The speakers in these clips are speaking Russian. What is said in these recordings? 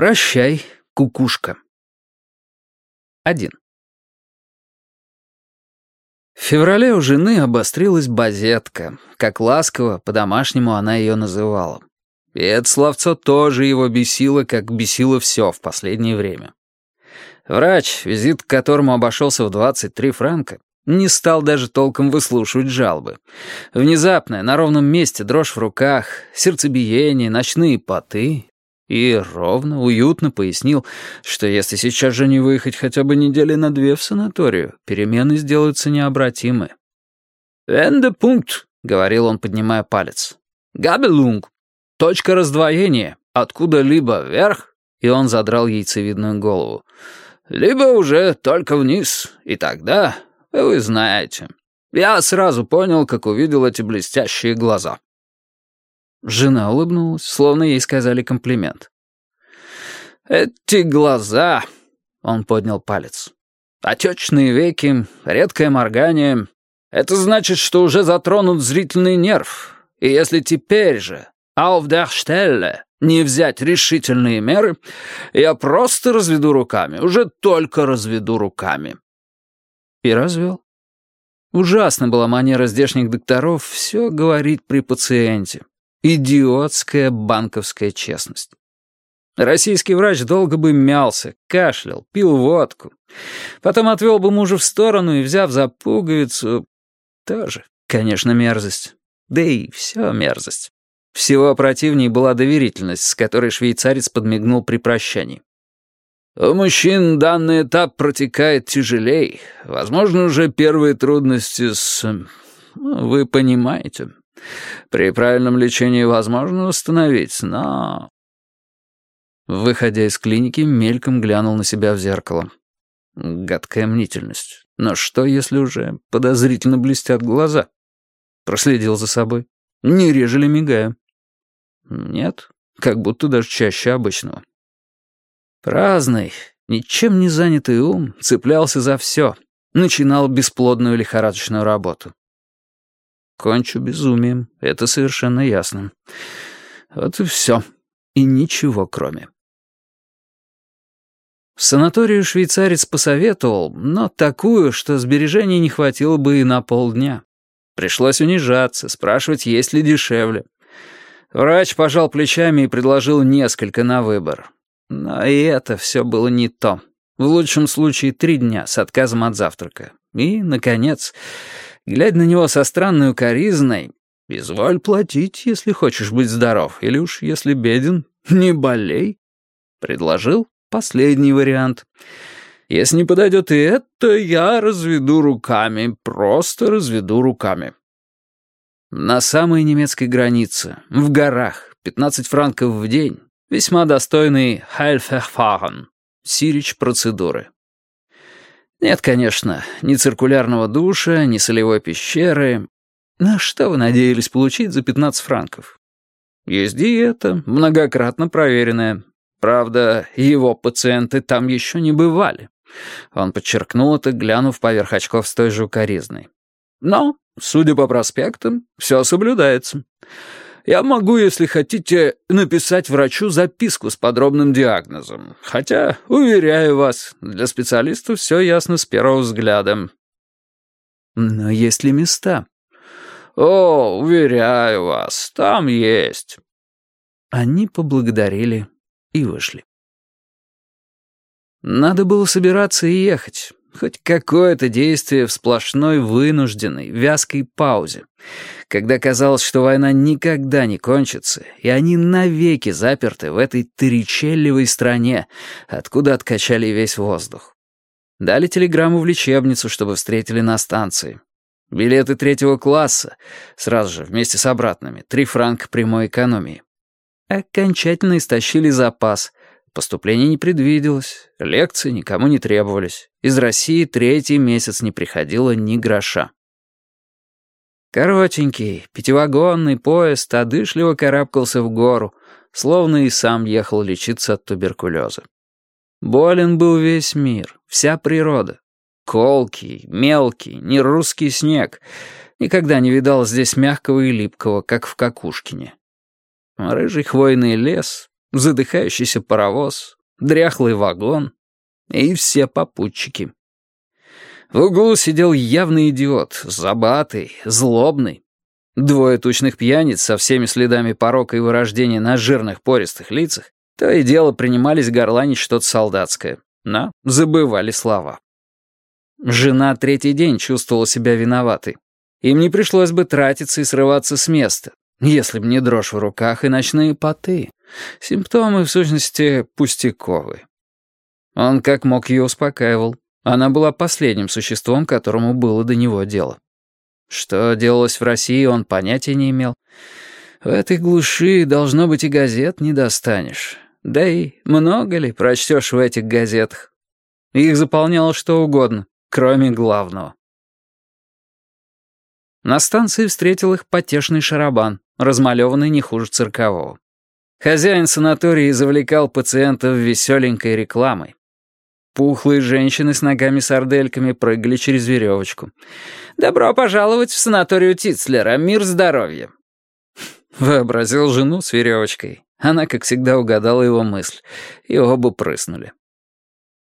Прощай, кукушка. 1. В феврале у жены обострилась базетка, как ласково, по-домашнему она ее называла. И это словцо тоже его бесило, как бесило все в последнее время. Врач, визит к которому обошелся в 23 франка, не стал даже толком выслушивать жалобы. Внезапная, на ровном месте дрожь в руках, сердцебиение, ночные поты и ровно, уютно пояснил, что если сейчас же не выехать хотя бы недели на две в санаторию, перемены сделаются необратимы. «Энде пункт», — говорил он, поднимая палец. «Габелунг. Точка раздвоения. Откуда-либо вверх». И он задрал яйцевидную голову. «Либо уже только вниз. И тогда, вы знаете. Я сразу понял, как увидел эти блестящие глаза». Жена улыбнулась, словно ей сказали комплимент. «Эти глаза...» — он поднял палец. «Отечные веки, редкое моргание. Это значит, что уже затронут зрительный нерв. И если теперь же, auf der Stelle, не взять решительные меры, я просто разведу руками, уже только разведу руками». И развел. Ужасна была манера здешних докторов все говорить при пациенте. Идиотская банковская честность. Российский врач долго бы мялся, кашлял, пил водку. Потом отвел бы мужа в сторону и, взяв за пуговицу... Тоже, конечно, мерзость. Да и все мерзость. Всего противней была доверительность, с которой швейцарец подмигнул при прощании. «У мужчин данный этап протекает тяжелей. Возможно, уже первые трудности с... Ну, вы понимаете». При правильном лечении возможно восстановить, но...» Выходя из клиники, мельком глянул на себя в зеркало. Гадкая мнительность. Но что, если уже подозрительно блестят глаза? Проследил за собой. Не реже ли мигаю? Нет, как будто даже чаще обычного. Праздный, ничем не занятый ум цеплялся за все. Начинал бесплодную лихорадочную работу. Кончу безумием, это совершенно ясно. Вот и все. И ничего кроме. Санаторию швейцарец посоветовал, но такую, что сбережений не хватило бы и на полдня. Пришлось унижаться, спрашивать, есть ли дешевле. Врач пожал плечами и предложил несколько на выбор. Но и это все было не то. В лучшем случае три дня с отказом от завтрака. И, наконец, глядя на него со странной укоризной, «Изволь платить, если хочешь быть здоров, или уж если беден, не болей», предложил последний вариант. «Если не подойдет и это, я разведу руками, просто разведу руками». На самой немецкой границе, в горах, 15 франков в день, весьма достойный «Heilverfahren» — сирич процедуры. Нет, конечно, ни циркулярного душа, ни солевой пещеры. На что вы надеялись получить за 15 франков? Есть диета, многократно проверенная. Правда, его пациенты там еще не бывали. Он подчеркнул это, глянув поверх очков с той же укоризной. Но, судя по проспектам, все соблюдается. Я могу, если хотите, написать врачу записку с подробным диагнозом. Хотя, уверяю вас, для специалистов все ясно с первого взгляда. Но есть ли места? О, уверяю вас, там есть. Они поблагодарили и вышли. Надо было собираться и ехать. Хоть какое-то действие в сплошной вынужденной, вязкой паузе, когда казалось, что война никогда не кончится, и они навеки заперты в этой тричелливой стране, откуда откачали весь воздух. Дали телеграмму в лечебницу, чтобы встретили на станции. Билеты третьего класса, сразу же, вместе с обратными, три франка прямой экономии. Окончательно истощили запас — Поступления не предвиделось, лекции никому не требовались. Из России третий месяц не приходило ни гроша. Коротенький, пятивагонный поезд одышливо карабкался в гору, словно и сам ехал лечиться от туберкулеза. Болен был весь мир, вся природа. Колкий, мелкий, нерусский снег. Никогда не видал здесь мягкого и липкого, как в Какушкине. Рыжий хвойный лес, задыхающийся паровоз, дряхлый вагон и все попутчики. В углу сидел явный идиот, забатый, злобный. Двое тучных пьяниц со всеми следами порока и вырождения на жирных пористых лицах то и дело принимались горланить что-то солдатское, но забывали слова. Жена третий день чувствовала себя виноватой. Им не пришлось бы тратиться и срываться с места, если б не дрожь в руках и ночные поты. Симптомы, в сущности, пустяковые. Он как мог ее успокаивал. Она была последним существом, которому было до него дело. Что делалось в России, он понятия не имел. В этой глуши, должно быть, и газет не достанешь. Да и много ли прочтешь в этих газетах? Их заполняло что угодно, кроме главного. На станции встретил их потешный шарабан, размалеванный не хуже циркового. Хозяин санатория завлекал пациентов веселенькой рекламой. Пухлые женщины с ногами-сардельками прыгали через веревочку. «Добро пожаловать в санаторию Тицлера. Мир здоровья!» Вообразил жену с веревочкой. Она, как всегда, угадала его мысль. И оба прыснули.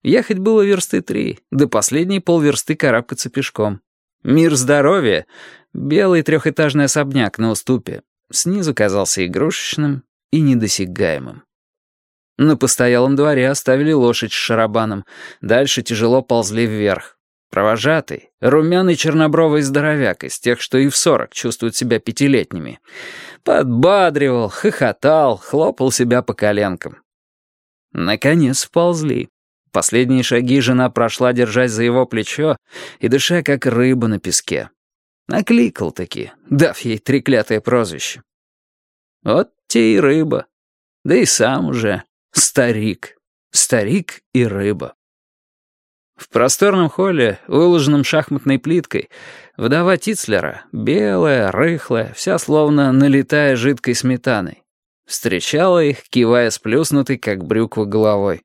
Ехать было версты три, до последней полверсты карабкаться пешком. Мир здоровья — белый трехэтажный особняк на уступе. Снизу казался игрушечным и недосягаемым. На постоялом дворе оставили лошадь с шарабаном. Дальше тяжело ползли вверх. Провожатый, румяный чернобровый здоровяк из тех, что и в сорок чувствуют себя пятилетними. Подбадривал, хохотал, хлопал себя по коленкам. Наконец ползли. Последние шаги жена прошла, держась за его плечо и дыша, как рыба на песке. Накликал-таки, дав ей треклятое прозвище. Вот те и рыба. Да и сам уже. Старик. Старик и рыба. В просторном холле, выложенном шахматной плиткой, вдова Тицлера, белая, рыхлая, вся словно налитая жидкой сметаной, встречала их, кивая сплюснутой, как брюква, головой.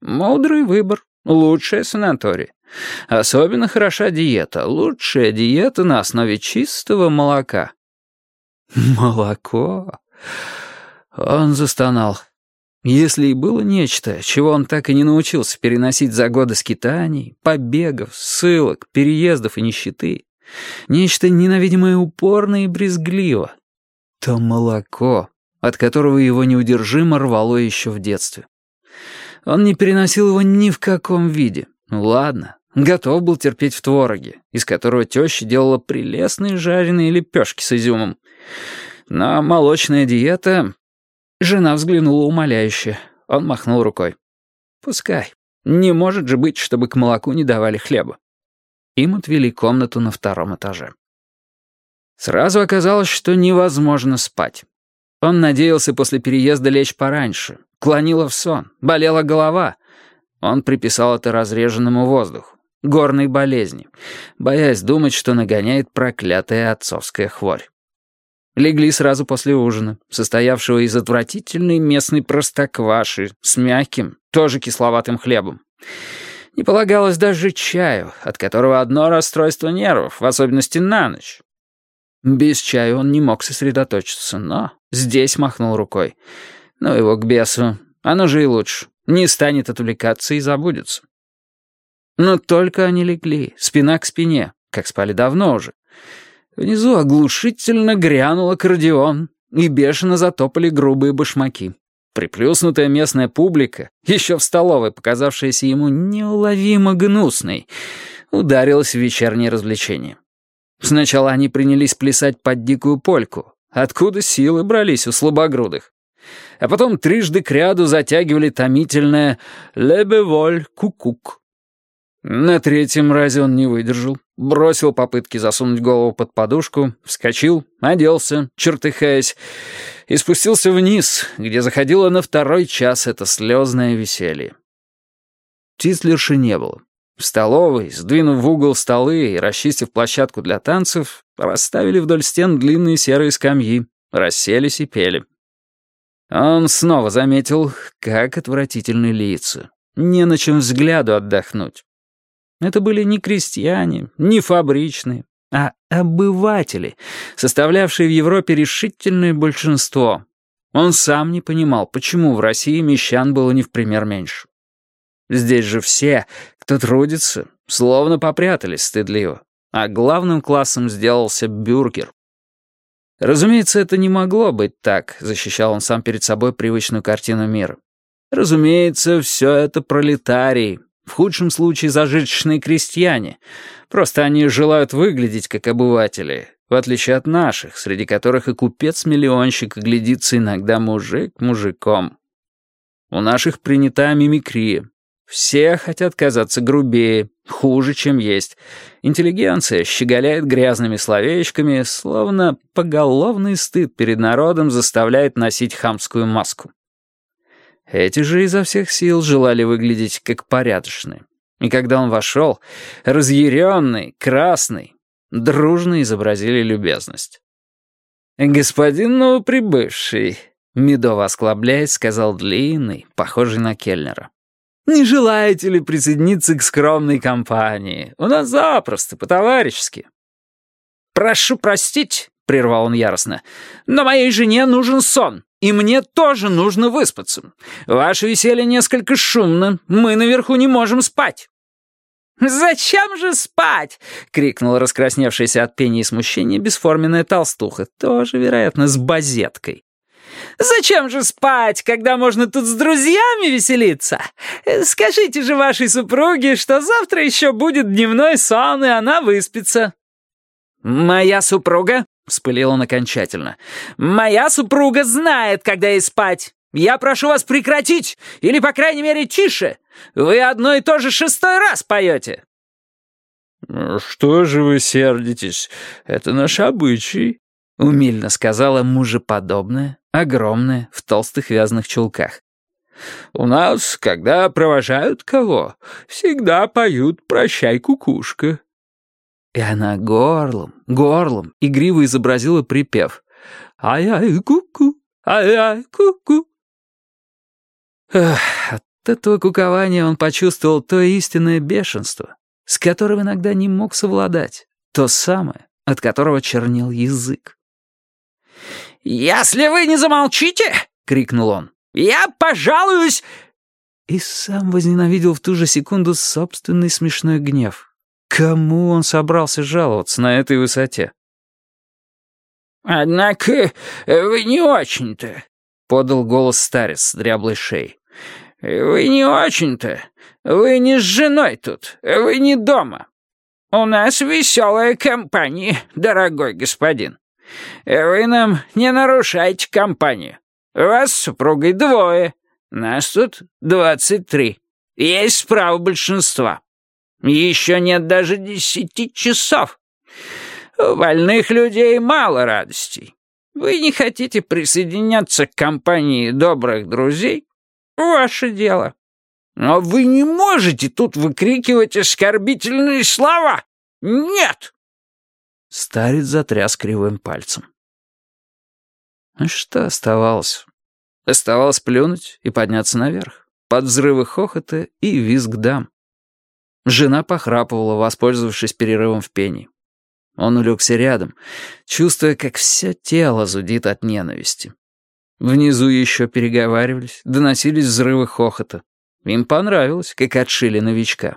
Мудрый выбор, лучшая санатория. Особенно хороша диета, лучшая диета на основе чистого молока. Молоко? Он застонал. Если и было нечто, чего он так и не научился переносить за годы скитаний, побегов, ссылок, переездов и нищеты, нечто ненавидимое упорно и брезгливо, то молоко, от которого его неудержимо рвало еще в детстве. Он не переносил его ни в каком виде. Ну ладно, готов был терпеть в твороге, из которого теща делала прелестные жареные лепешки с изюмом. Но молочная диета Жена взглянула умоляюще. Он махнул рукой. «Пускай. Не может же быть, чтобы к молоку не давали хлеба». Им отвели комнату на втором этаже. Сразу оказалось, что невозможно спать. Он надеялся после переезда лечь пораньше. Клонила в сон, болела голова. Он приписал это разреженному воздуху, горной болезни, боясь думать, что нагоняет проклятая отцовская хворь. Легли сразу после ужина, состоявшего из отвратительной местной простокваши с мягким, тоже кисловатым хлебом. Не полагалось даже чаю, от которого одно расстройство нервов, в особенности на ночь. Без чая он не мог сосредоточиться, но здесь махнул рукой. Ну его к бесу, оно же и лучше. Не станет отвлекаться и забудется. Но только они легли, спина к спине, как спали давно уже. Внизу оглушительно грянул аккордеон, и бешено затопали грубые башмаки. Приплюснутая местная публика, еще в столовой показавшаяся ему неуловимо гнусной, ударилась в вечернее развлечение. Сначала они принялись плясать под дикую польку. Откуда силы брались у слабогрудых? А потом трижды кряду затягивали томительное «Лебеволь кукук». На третьем разе он не выдержал, бросил попытки засунуть голову под подушку, вскочил, оделся, чертыхаясь, и спустился вниз, где заходило на второй час это слезное веселье. Тислерши не было. В столовой, сдвинув в угол столы и расчистив площадку для танцев, расставили вдоль стен длинные серые скамьи, расселись и пели. Он снова заметил, как отвратительны лица. Не на чем взгляду отдохнуть. Это были не крестьяне, не фабричные, а обыватели, составлявшие в Европе решительное большинство. Он сам не понимал, почему в России мещан было не в пример меньше. Здесь же все, кто трудится, словно попрятались стыдливо, а главным классом сделался бюргер. Разумеется, это не могло быть так, защищал он сам перед собой привычную картину мира. Разумеется, все это пролетарии, в худшем случае зажиточные крестьяне. Просто они желают выглядеть как обыватели, в отличие от наших, среди которых и купец-миллионщик глядится иногда мужик мужиком. У наших принята мимикрия. Все хотят казаться грубее, хуже, чем есть. Интеллигенция щеголяет грязными словечками, словно поголовный стыд перед народом заставляет носить хамскую маску. Эти же изо всех сил желали выглядеть как порядочные. И когда он вошел, разъяренный, красный, дружно изобразили любезность. «Господин новоприбывший», — медово осклабляясь, сказал длинный, похожий на Кельнера. «Не желаете ли присоединиться к скромной компании? У нас запросто, по-товарищески». «Прошу простить», — прервал он яростно, «но моей жене нужен сон, и мне тоже нужно выспаться. Ваше веселье несколько шумно, мы наверху не можем спать». «Зачем же спать?» — крикнула раскрасневшаяся от пения и смущения бесформенная толстуха, тоже, вероятно, с базеткой. «Зачем же спать, когда можно тут с друзьями веселиться? Скажите же вашей супруге, что завтра еще будет дневной сон, и она выспится». «Моя супруга?» — вспылил он окончательно. «Моя супруга знает, когда ей спать. Я прошу вас прекратить, или, по крайней мере, тише. Вы одно и то же шестой раз поете». «Что же вы сердитесь? Это наш обычай», — умильно сказала мужеподобная, огромная, в толстых вязаных чулках. «У нас, когда провожают кого, всегда поют «Прощай, кукушка». И она горлом, горлом игриво изобразила припев. «Ай-ай, ку-ку, ай-ай, ку-ку». От этого кукования он почувствовал то истинное бешенство, с которым иногда не мог совладать, то самое, от которого чернел язык. «Если вы не замолчите!» — крикнул он. «Я пожалуюсь!» И сам возненавидел в ту же секунду собственный смешной гнев. Кому он собрался жаловаться на этой высоте? «Однако вы не очень-то», — подал голос старец с дряблой шеей. «Вы не очень-то. Вы не с женой тут. Вы не дома. У нас веселая компания, дорогой господин. Вы нам не нарушайте компанию. Вас с супругой двое. Нас тут двадцать три. Есть право большинства. Еще нет даже десяти часов. У больных людей мало радостей. Вы не хотите присоединяться к компании добрых друзей? Ваше дело. Но вы не можете тут выкрикивать оскорбительные слова. Нет!» Старец затряс кривым пальцем. А что оставалось? Оставалось плюнуть и подняться наверх, под взрывы хохота и визг дам. Жена похрапывала, воспользовавшись перерывом в пении. Он улегся рядом, чувствуя, как все тело зудит от ненависти. Внизу еще переговаривались, доносились взрывы хохота. Им понравилось, как отшили новичка.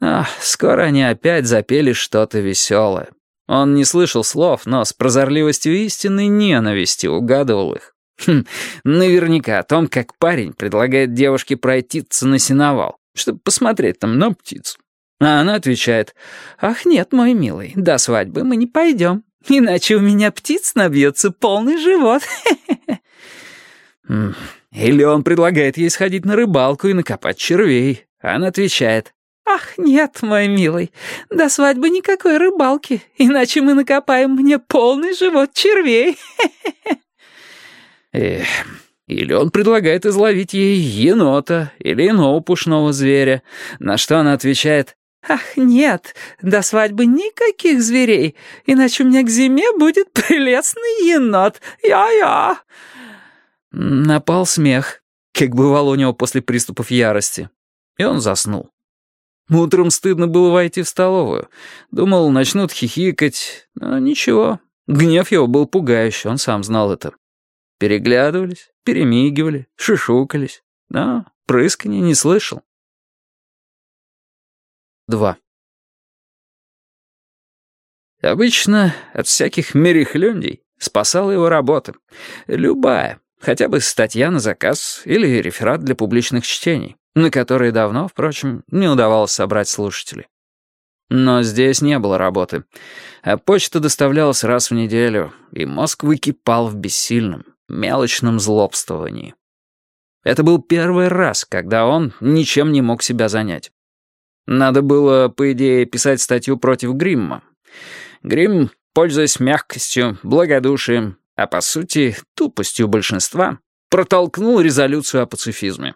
Ах, скоро они опять запели что-то веселое. Он не слышал слов, но с прозорливостью истинной ненависти угадывал их. Хм, наверняка о том, как парень предлагает девушке пройтиться на сеновал, чтобы посмотреть там на птицу. А она отвечает, «Ах нет, мой милый, до свадьбы мы не пойдем, иначе у меня птиц набьется полный живот». Или он предлагает ей сходить на рыбалку и накопать червей. Она отвечает, «Ах, нет, мой милый, до свадьбы никакой рыбалки, иначе мы накопаем мне полный живот червей». Эх, или он предлагает изловить ей енота или иного пушного зверя, на что она отвечает, «Ах, нет, до свадьбы никаких зверей, иначе у меня к зиме будет прелестный енот, я-я». Напал смех, как бывало у него после приступов ярости. И он заснул. Утром стыдно было войти в столовую. Думал, начнут хихикать, но ничего. Гнев его был пугающий, он сам знал это. Переглядывались, перемигивали, шишукались. Но прысканья не слышал. 2. Обычно от всяких мерехлюндей спасала его работа. Любая, хотя бы статья на заказ или реферат для публичных чтений, на которые давно, впрочем, не удавалось собрать слушателей. Но здесь не было работы, а почта доставлялась раз в неделю, и мозг выкипал в бессильном, мелочном злобствовании. Это был первый раз, когда он ничем не мог себя занять. Надо было, по идее, писать статью против Гримма. Грим, пользуясь мягкостью, благодушием, а по сути тупостью большинства, протолкнул резолюцию о пацифизме.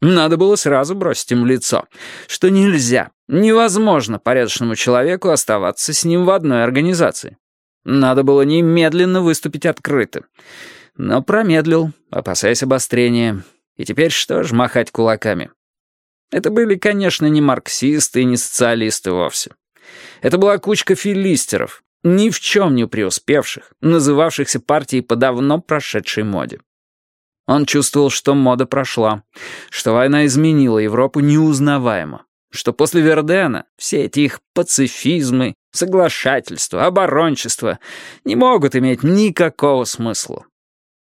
Надо было сразу бросить им в лицо, что нельзя, невозможно порядочному человеку оставаться с ним в одной организации. Надо было немедленно выступить открыто. Но промедлил, опасаясь обострения. И теперь что ж махать кулаками? Это были, конечно, не марксисты и не социалисты вовсе. Это была кучка филистеров, ни в чем не преуспевших, называвшихся партией по давно прошедшей моде. Он чувствовал, что мода прошла, что война изменила Европу неузнаваемо, что после Вердена все эти их пацифизмы, соглашательства, оборончества не могут иметь никакого смысла.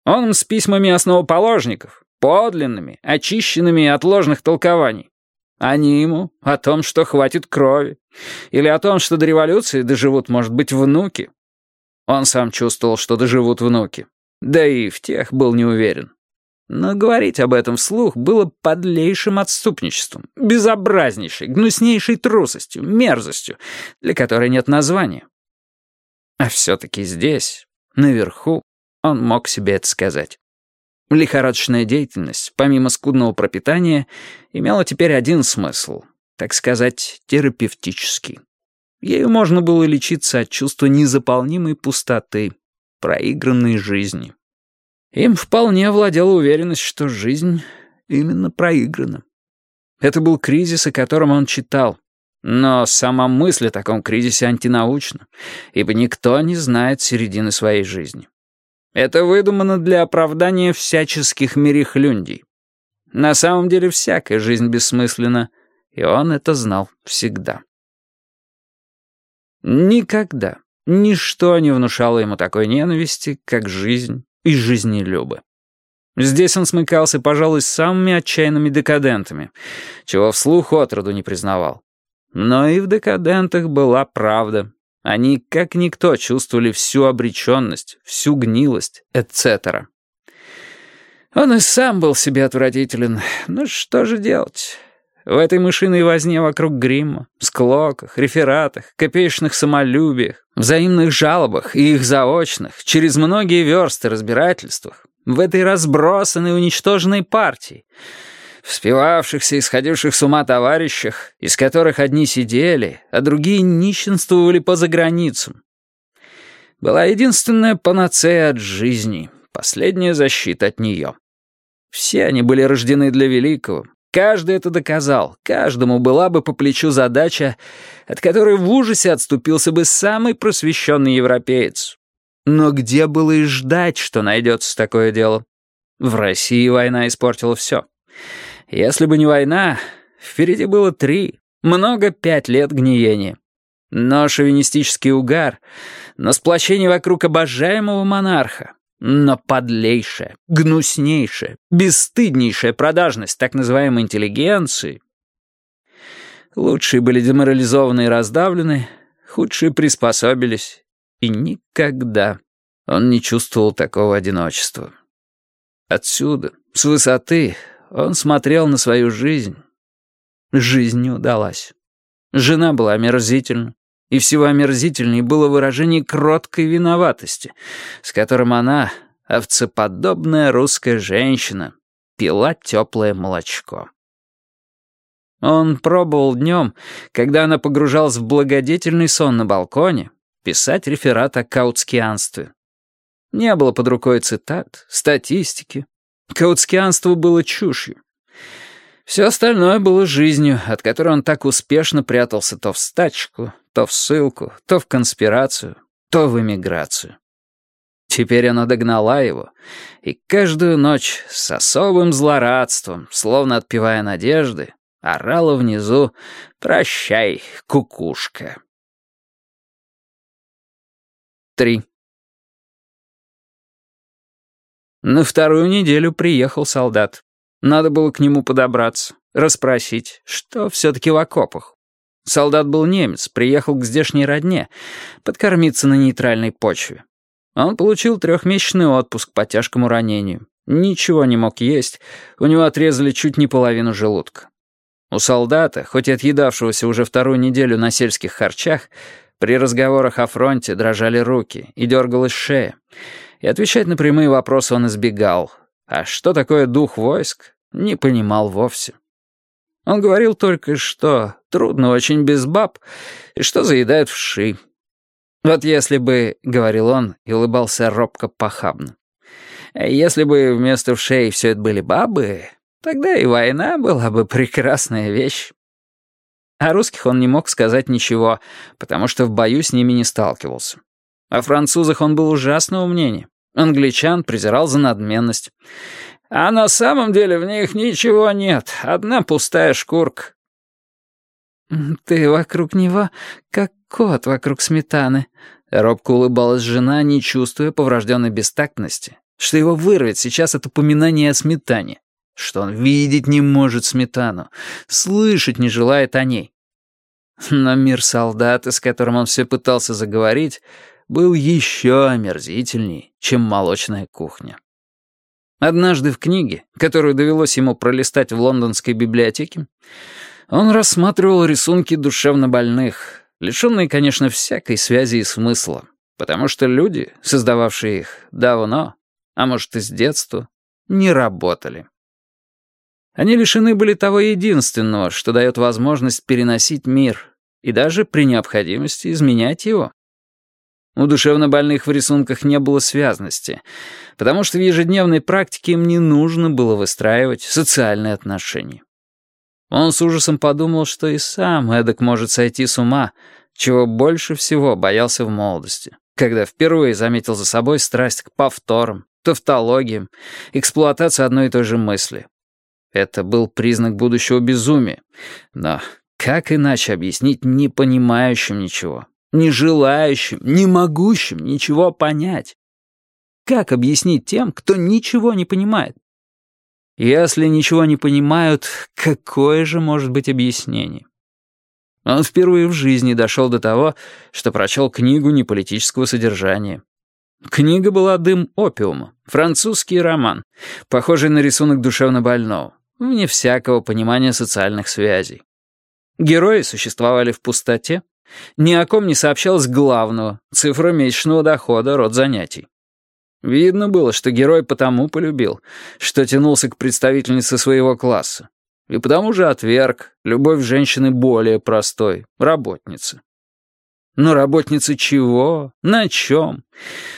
Он с письмами основоположников, подлинными, очищенными от ложных толкований. Они ему о том, что хватит крови, или о том, что до революции доживут, может быть, внуки. Он сам чувствовал, что доживут внуки, да и в тех был не уверен. Но говорить об этом вслух было подлейшим отступничеством, безобразнейшей, гнуснейшей трусостью, мерзостью, для которой нет названия. А все-таки здесь, наверху, он мог себе это сказать. Лихорадочная деятельность, помимо скудного пропитания, имела теперь один смысл, так сказать, терапевтический. Ею можно было лечиться от чувства незаполнимой пустоты, проигранной жизни. Им вполне овладела уверенность, что жизнь именно проиграна. Это был кризис, о котором он читал. Но сама мысль о таком кризисе антинаучна, ибо никто не знает середины своей жизни. Это выдумано для оправдания всяческих мерехлюндей. На самом деле всякая жизнь бессмысленна, и он это знал всегда. Никогда, ничто не внушало ему такой ненависти, как жизнь и жизнелюбы. Здесь он смыкался, пожалуй, с самыми отчаянными декадентами, чего вслух отроду не признавал. Но и в декадентах была правда. Они, как никто, чувствовали всю обреченность, всю гнилость, etc. Он и сам был себе отвратителен. Ну что же делать? В этой мышиной возне вокруг грима, склоках, рефератах, копеечных самолюбиях, взаимных жалобах и их заочных, через многие версты разбирательствах, в этой разбросанной уничтоженной партии, в спивавшихся и сходивших с ума товарищах, из которых одни сидели, а другие нищенствовали по заграницам. Была единственная панацея от жизни, последняя защита от нее. Все они были рождены для великого, Каждый это доказал, каждому была бы по плечу задача, от которой в ужасе отступился бы самый просвещенный европеец. Но где было и ждать, что найдется такое дело? В России война испортила все. Если бы не война, впереди было три, много пять лет гниения. Но шовинистический угар, но сплочение вокруг обожаемого монарха, но подлейшая, гнуснейшая, бесстыднейшая продажность так называемой интеллигенции. Лучшие были деморализованы и раздавлены, худшие приспособились. И никогда он не чувствовал такого одиночества. Отсюда, с высоты, он смотрел на свою жизнь. Жизнь не удалась. Жена была омерзительна, и всего омерзительней было выражение кроткой виноватости, с которым она, овцеподобная русская женщина, пила теплое молочко. Он пробовал днем, когда она погружалась в благодетельный сон на балконе, писать реферат о каутскианстве. Не было под рукой цитат, статистики. Каутскианство было чушью. Все остальное было жизнью, от которой он так успешно прятался то в стачку, то в ссылку, то в конспирацию, то в эмиграцию. Теперь она догнала его, и каждую ночь с особым злорадством, словно отпевая надежды, орала внизу «Прощай, кукушка». 3. На вторую неделю приехал солдат. Надо было к нему подобраться, расспросить, что все-таки в окопах. Солдат был немец, приехал к здешней родне, подкормиться на нейтральной почве. Он получил трехмесячный отпуск по тяжкому ранению. Ничего не мог есть, у него отрезали чуть не половину желудка. У солдата, хоть и отъедавшегося уже вторую неделю на сельских харчах, при разговорах о фронте дрожали руки и дергалась шея. И отвечать на прямые вопросы он избегал. А что такое дух войск, не понимал вовсе. Он говорил только, что трудно очень без баб, и что заедают вши. Вот если бы, — говорил он и улыбался робко-похабно, — если бы вместо вшей все это были бабы, тогда и война была бы прекрасная вещь. О русских он не мог сказать ничего, потому что в бою с ними не сталкивался. О французах он был ужасного мнения. Англичан презирал за надменность. А на самом деле в них ничего нет, одна пустая шкурка. «Ты вокруг него, как кот вокруг сметаны», — робко улыбалась жена, не чувствуя поврожденной бестактности, что его вырвет сейчас от упоминания о сметане, что он видеть не может сметану, слышать не желает о ней. Но мир солдата, с которым он все пытался заговорить, был еще омерзительней, чем молочная кухня. Однажды в книге, которую довелось ему пролистать в лондонской библиотеке, он рассматривал рисунки душевнобольных, лишенные, конечно, всякой связи и смысла, потому что люди, создававшие их давно, а может и с детства, не работали. Они лишены были того единственного, что дает возможность переносить мир и даже при необходимости изменять его. У душевнобольных в рисунках не было связности, потому что в ежедневной практике им не нужно было выстраивать социальные отношения. Он с ужасом подумал, что и сам эдак может сойти с ума, чего больше всего боялся в молодости, когда впервые заметил за собой страсть к повторам, тавтологиям, эксплуатации одной и той же мысли. Это был признак будущего безумия, но как иначе объяснить непонимающим ничего, не желающим, не могущим ничего понять? Как объяснить тем, кто ничего не понимает? Если ничего не понимают, какое же может быть объяснение? Он впервые в жизни дошел до того, что прочел книгу неполитического содержания. Книга была «Дым опиума», французский роман, похожий на рисунок душевнобольного, вне всякого понимания социальных связей. Герои существовали в пустоте, ни о ком не сообщалось главного, цифра месячного дохода, род занятий. Видно было, что герой потому полюбил, что тянулся к представительнице своего класса. И потому же отверг любовь женщины более простой, работницы. Но работницы чего? На чем?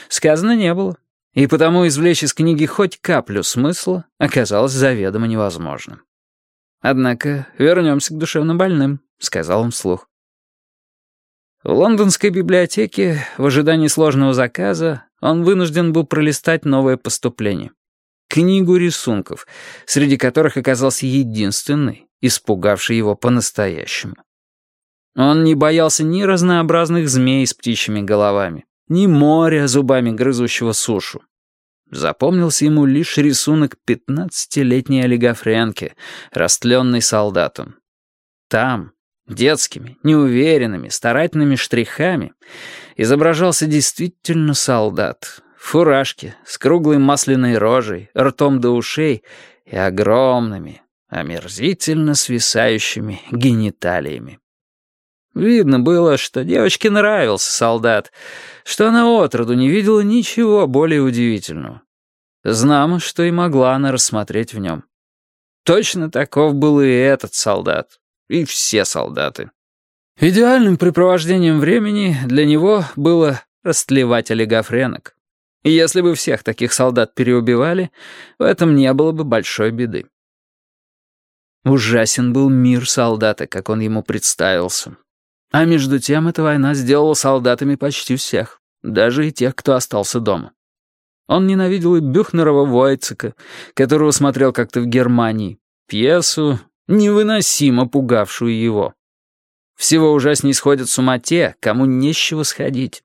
Сказано не было. И потому извлечь из книги хоть каплю смысла оказалось заведомо невозможным. «Однако вернемся к душевнобольным», — сказал он вслух. В лондонской библиотеке в ожидании сложного заказа он вынужден был пролистать новое поступление. Книгу рисунков, среди которых оказался единственный, испугавший его по-настоящему. Он не боялся ни разнообразных змей с птичьими головами, ни моря зубами грызущего сушу. Запомнился ему лишь рисунок пятнадцатилетней олигофренки, растленный солдатом. Там, Детскими, неуверенными, старательными штрихами изображался действительно солдат. В фуражке, с круглой масляной рожей, ртом до ушей и огромными, омерзительно свисающими гениталиями. Видно было, что девочке нравился солдат, что она отроду не видела ничего более удивительного. Знамо, что и могла она рассмотреть в нем. Точно таков был и этот солдат, и все солдаты. Идеальным препровождением времени для него было растлевать олигофренок. И если бы всех таких солдат переубивали, в этом не было бы большой беды. Ужасен был мир солдата, как он ему представился. А между тем эта война сделала солдатами почти всех, даже и тех, кто остался дома. Он ненавидел и Бюхнерова Войцека, которого смотрел как-то в Германии, пьесу, невыносимо пугавшую его. Всего ужасней сходят с ума те, кому не с чего сходить.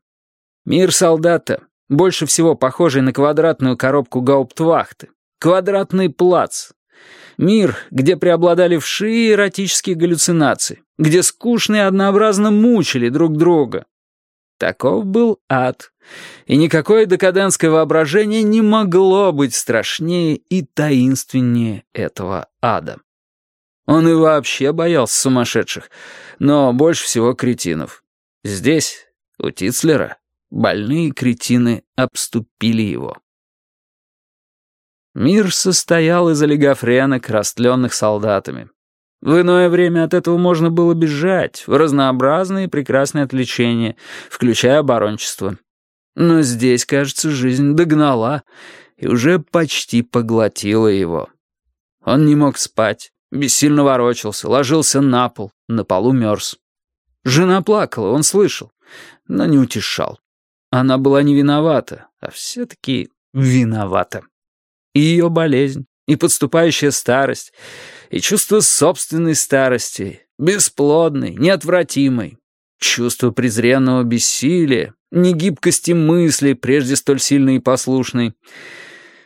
Мир солдата, больше всего похожий на квадратную коробку гауптвахты, квадратный плац. Мир, где преобладали вши и эротические галлюцинации, где скучно и однообразно мучили друг друга. Таков был ад, и никакое декадентское воображение не могло быть страшнее и таинственнее этого ада. Он и вообще боялся сумасшедших, но больше всего кретинов. Здесь, у Тицлера, больные кретины обступили его. Мир состоял из олигофренок, растленных солдатами. В иное время от этого можно было бежать, в разнообразные прекрасные отвлечения, включая оборончество. Но здесь, кажется, жизнь догнала и уже почти поглотила его. Он не мог спать, бессильно ворочался, ложился на пол, на полу мерз. Жена плакала, он слышал, но не утешал. Она была не виновата, а все-таки виновата. И ее болезнь, и подступающая старость, и чувство собственной старости, бесплодной, неотвратимой, чувство презренного бессилия, негибкости мысли, прежде столь сильной и послушной.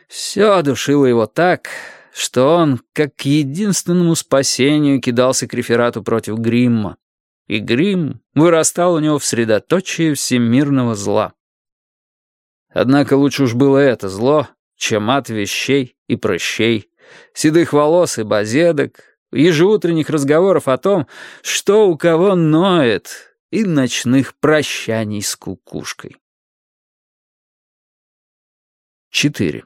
Все душило его так, что он, как к единственному спасению, кидался к реферату против Гримма. И Грим вырастал у него в средоточие всемирного зла. Однако лучше уж было это зло, чем ад вещей и прыщей, седых волос и базедок, ежеутренних разговоров о том, что у кого ноет, и ночных прощаний с кукушкой. 4.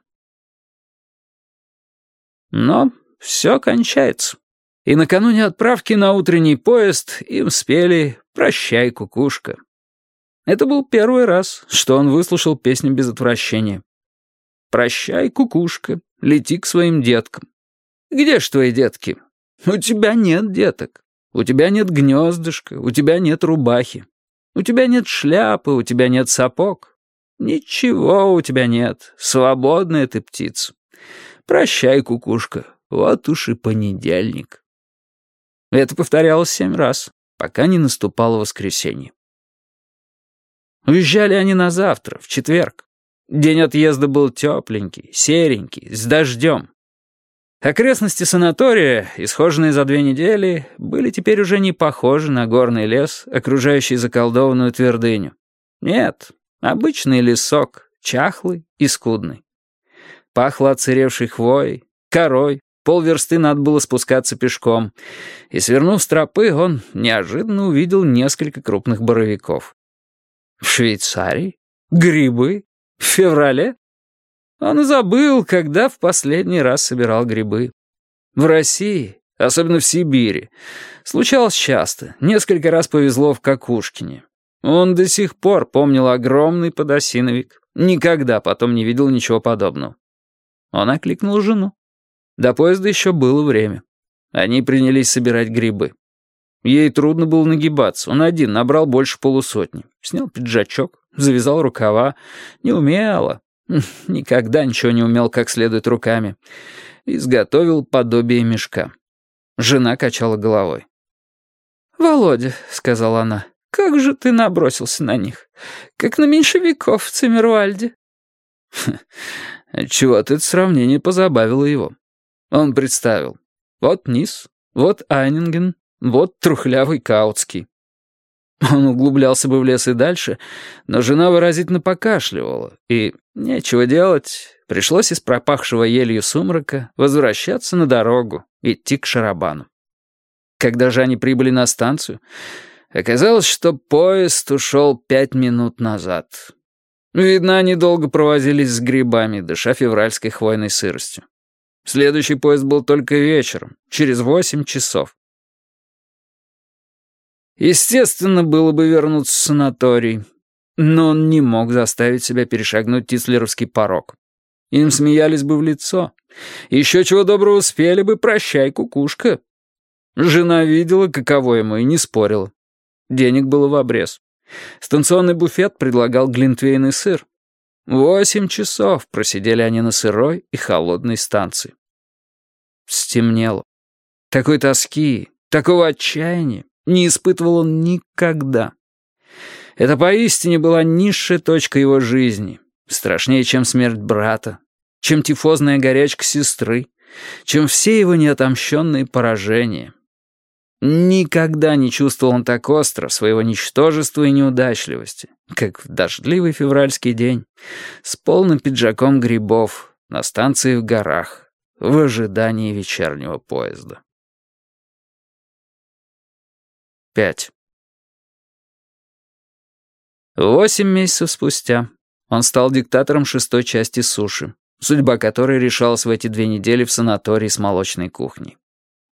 Но все кончается. И накануне отправки на утренний поезд им спели «Прощай, кукушка». Это был первый раз, что он выслушал песню без отвращения. «Прощай, кукушка, лети к своим деткам». «Где ж твои детки?» «У тебя нет деток. У тебя нет гнездышка, у тебя нет рубахи. У тебя нет шляпы, у тебя нет сапог. Ничего у тебя нет, свободная ты птица. Прощай, кукушка, вот уж и понедельник». Это повторялось семь раз, пока не наступало воскресенье. Уезжали они на завтра, в четверг. День отъезда был тепленький, серенький, с дождем. Окрестности санатория, исхоженные за две недели, были теперь уже не похожи на горный лес, окружающий заколдованную твердыню. Нет, обычный лесок, чахлый и скудный. Пахло отсыревшей хвоей, корой, полверсты надо было спускаться пешком, и, свернув с тропы, он неожиданно увидел несколько крупных боровиков. В Швейцарии? Грибы? В феврале? Он и забыл, когда в последний раз собирал грибы. В России, особенно в Сибири, случалось часто. Несколько раз повезло в Какушкине. Он до сих пор помнил огромный подосиновик. Никогда потом не видел ничего подобного. Он окликнул жену. До поезда еще было время. Они принялись собирать грибы. Ей трудно было нагибаться. Он один набрал больше полусотни. Снял пиджачок, завязал рукава. Не умело. Никогда ничего не умел как следует руками. Изготовил подобие мешка. Жена качала головой. «Володя», — сказала она, — «как же ты набросился на них? Как на меньшевиков в Циммервальде». Чего-то это сравнение позабавило его. Он представил. Вот низ, вот Айнинген, вот трухлявый Каутский. Он углублялся бы в лес и дальше, но жена выразительно покашливала, и, нечего делать, пришлось из пропахшего елью сумрака возвращаться на дорогу, идти к Шарабану. Когда же они прибыли на станцию, оказалось, что поезд ушел пять минут назад. Видно, они долго провозились с грибами, дыша февральской хвойной сыростью. Следующий поезд был только вечером, через восемь часов. Естественно, было бы вернуться в санаторий, но он не мог заставить себя перешагнуть тислеровский порог. Им смеялись бы в лицо. Еще чего доброго успели бы, прощай, кукушка. Жена видела, каково ему, и не спорила. Денег было в обрез. Станционный буфет предлагал глинтвейн и сыр. Восемь часов просидели они на сырой и холодной станции. Стемнело. Такой тоски, такого отчаяния не испытывал он никогда. Это поистине была низшая точка его жизни, страшнее, чем смерть брата, чем тифозная горячка сестры, чем все его неотомщенные поражения. Никогда не чувствовал он так остро своего ничтожества и неудачливости, как в дождливый февральский день, с полным пиджаком грибов, на станции в горах, в ожидании вечернего поезда. 5. Восемь месяцев спустя он стал диктатором шестой части суши, судьба которой решалась в эти две недели в санатории с молочной кухней.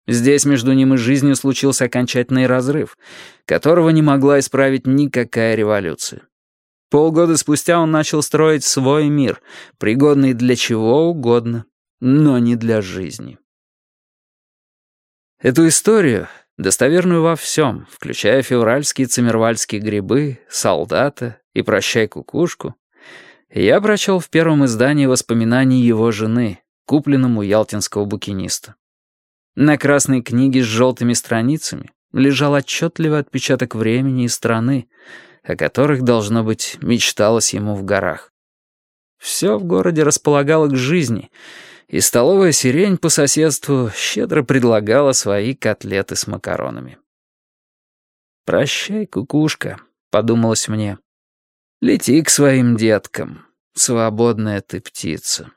Здесь между ним и жизнью случился окончательный разрыв, которого не могла исправить никакая революция. Полгода спустя он начал строить свой мир, пригодный для чего угодно, но не для жизни. Эту историю, достоверную во всем, включая февральские цимервальские грибы, солдата и прощай кукушку, я прочел в первом издании воспоминаний его жены, купленном у ялтинского букиниста. На красной книге с желтыми страницами лежал отчетливый отпечаток времени и страны, о которых, должно быть, мечталось ему в горах. Все в городе располагало к жизни, и столовая сирень по соседству щедро предлагала свои котлеты с макаронами. «Прощай, кукушка», — подумалось мне. Лети к своим деткам, свободная ты птица.